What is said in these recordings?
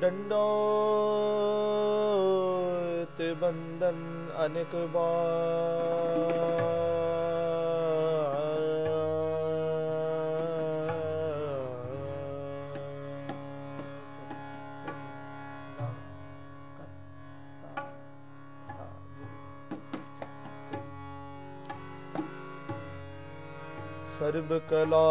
ਡੰਡੋ ਤੇ ਬੰਦਨ ਅਨੇਕ ਬਾਰ ਸਰਬ ਕਲਾ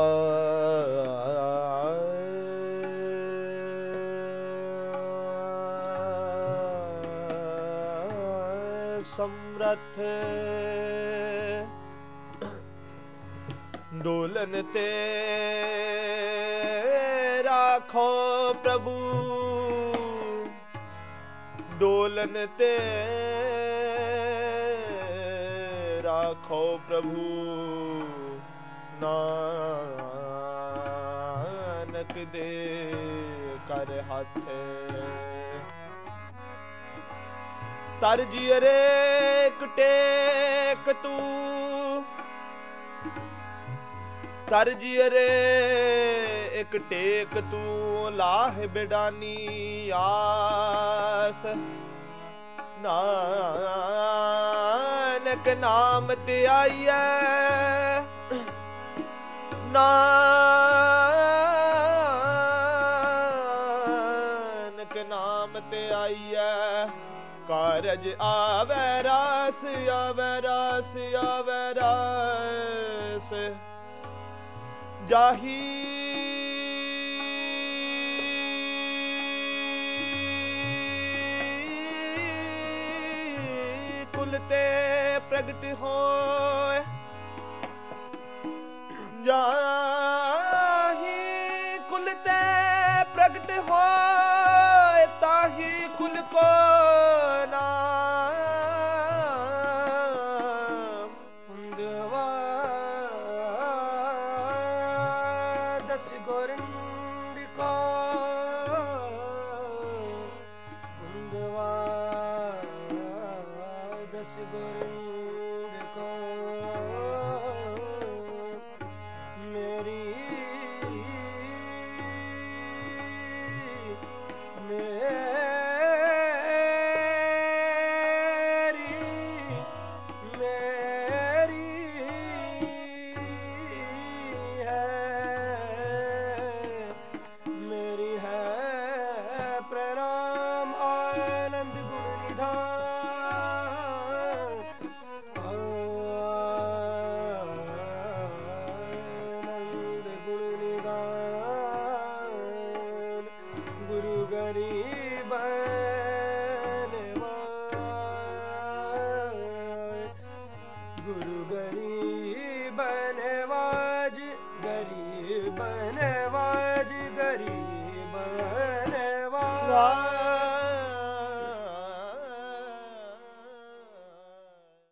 ਸਮਰਥ। ਡੋਲਨ ਤੇ ਰਾਖੋ ਪ੍ਰਭੂ। ਡੋਲਨ ਤੇ ਰਾਖੋ ਪ੍ਰਭੂ। ਨਾਨਕ ਦੇ ਕਰ ਹੱਥ। ਤਰ ਜੀਰੇ ਕਟੇਕ ਤੂੰ। ਤਰ ਜੀਰੇ ਇਕ ਟੇਕ ਤੂੰ, ਲਾਹ ਬਿਡਾਨੀ ਆਸ। ਨਾਨਕ ਨਾਮ ਤੇ ਆਈਐ। ਨਾਨਕ ਨਾਮ ਤੇ ਆਈਐ। ਕਾਰਜ ਆਵੈ ਰਾਸ ਆਵੈ ਰਾਸ ਆਵੈ ਰਾਸ। ਜਾਹੀ। ਕੁਲ ਤੇ ਪ੍ਰਗਟ ਹੋਏ। ਜਾਹੀ ਕੁਲ ਤੇ ਪ੍ਰਗਟ ਹੋਏ, ਤਾਹੀ ਕੁਲ ਕੋ ਦਸ ਗੋਰਿੰਦ ਕੋ ਹੁੰਦਵਾ ਦਸ ਗੋਰਿੰਦ ਕੋ ਮੇਰੀ ਮੇਰੀ ਮੇਰੀ Bye.